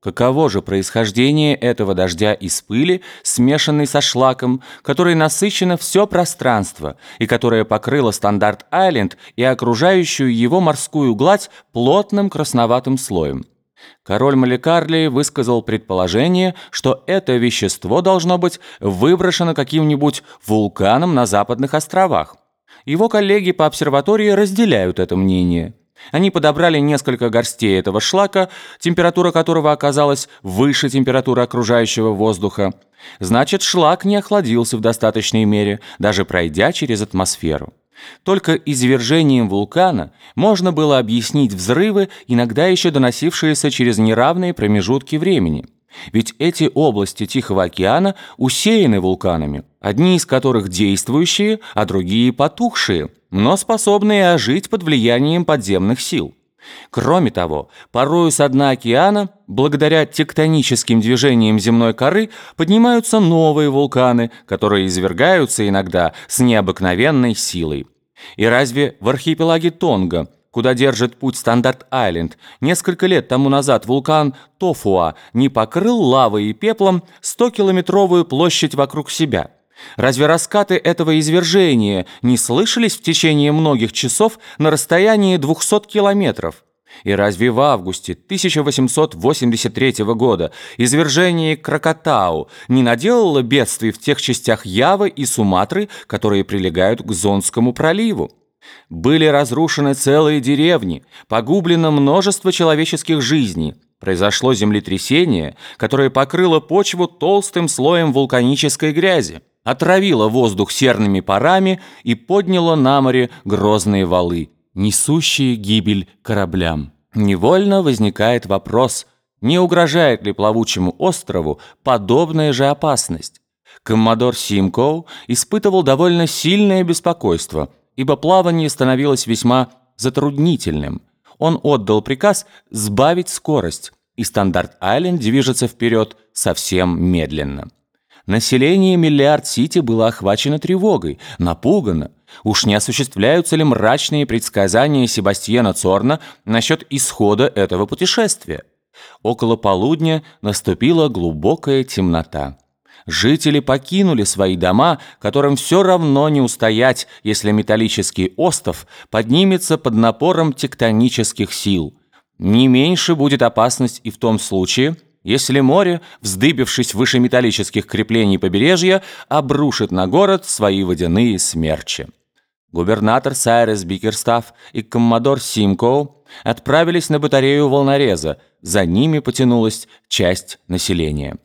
Каково же происхождение этого дождя из пыли, смешанной со шлаком, который насыщено все пространство и которое покрыло Стандарт-Айленд и окружающую его морскую гладь плотным красноватым слоем? Король Маликарли высказал предположение, что это вещество должно быть выброшено каким-нибудь вулканом на западных островах. Его коллеги по обсерватории разделяют это мнение. Они подобрали несколько горстей этого шлака, температура которого оказалась выше температуры окружающего воздуха. Значит, шлак не охладился в достаточной мере, даже пройдя через атмосферу. Только извержением вулкана можно было объяснить взрывы, иногда еще доносившиеся через неравные промежутки времени. Ведь эти области Тихого океана усеяны вулканами, одни из которых действующие, а другие потухшие, но способные ожить под влиянием подземных сил. Кроме того, порою со дна океана, благодаря тектоническим движениям земной коры, поднимаются новые вулканы, которые извергаются иногда с необыкновенной силой. И разве в архипелаге Тонга, куда держит путь Стандарт-Айленд, несколько лет тому назад вулкан Тофуа не покрыл лавой и пеплом 100-километровую площадь вокруг себя – Разве раскаты этого извержения не слышались в течение многих часов на расстоянии 200 километров? И разве в августе 1883 года извержение Кракатау не наделало бедствий в тех частях Явы и Суматры, которые прилегают к Зонскому проливу? Были разрушены целые деревни, погублено множество человеческих жизней, произошло землетрясение, которое покрыло почву толстым слоем вулканической грязи отравило воздух серными парами и подняло на море грозные валы, несущие гибель кораблям. Невольно возникает вопрос, не угрожает ли плавучему острову подобная же опасность. Коммодор Симкоу испытывал довольно сильное беспокойство, ибо плавание становилось весьма затруднительным. Он отдал приказ сбавить скорость, и Стандарт-Айленд движется вперед совсем медленно. Население Миллиард-Сити было охвачено тревогой, напугано. Уж не осуществляются ли мрачные предсказания Себастьяна Цорна насчет исхода этого путешествия? Около полудня наступила глубокая темнота. Жители покинули свои дома, которым все равно не устоять, если металлический остров поднимется под напором тектонических сил. Не меньше будет опасность и в том случае, если море, вздыбившись выше металлических креплений побережья, обрушит на город свои водяные смерчи. Губернатор Сайрес Бикерстаф и коммодор Симкоу отправились на батарею волнореза, за ними потянулась часть населения.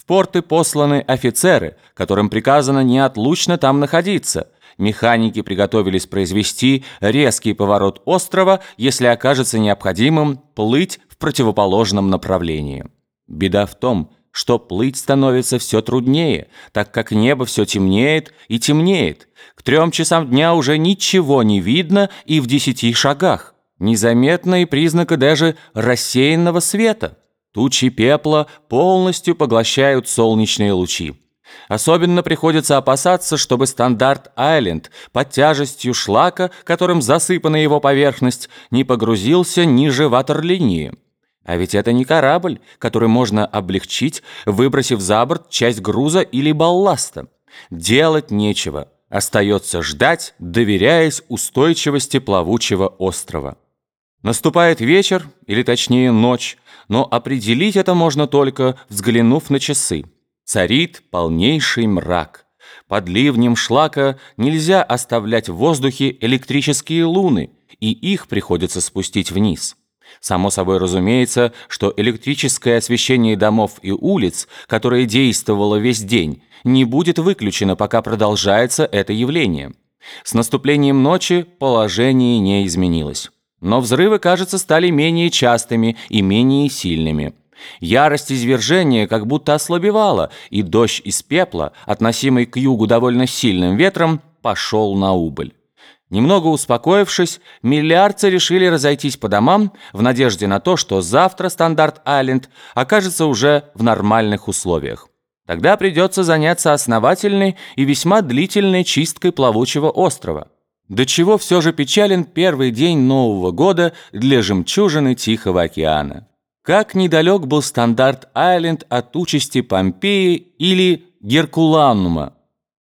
В порты посланы офицеры, которым приказано неотлучно там находиться. Механики приготовились произвести резкий поворот острова, если окажется необходимым плыть в противоположном направлении. Беда в том, что плыть становится все труднее, так как небо все темнеет и темнеет. К трем часам дня уже ничего не видно и в десяти шагах. Незаметно и признака даже рассеянного света. Тучи пепла полностью поглощают солнечные лучи. Особенно приходится опасаться, чтобы Стандарт-Айленд под тяжестью шлака, которым засыпана его поверхность, не погрузился ниже ватерлинии. А ведь это не корабль, который можно облегчить, выбросив за борт часть груза или балласта. Делать нечего. Остается ждать, доверяясь устойчивости плавучего острова. Наступает вечер, или точнее ночь, но определить это можно только, взглянув на часы. Царит полнейший мрак. Под ливнем шлака нельзя оставлять в воздухе электрические луны, и их приходится спустить вниз. Само собой разумеется, что электрическое освещение домов и улиц, которое действовало весь день, не будет выключено, пока продолжается это явление. С наступлением ночи положение не изменилось. Но взрывы, кажется, стали менее частыми и менее сильными. Ярость извержения как будто ослабевала, и дождь из пепла, относимый к югу довольно сильным ветром, пошел на убыль. Немного успокоившись, миллиардцы решили разойтись по домам в надежде на то, что завтра Стандарт-Айленд окажется уже в нормальных условиях. Тогда придется заняться основательной и весьма длительной чисткой плавучего острова. До чего все же печален первый день Нового года для жемчужины Тихого океана. как недалек был стандарт Айленд от участи Помпеи или Геркуланума.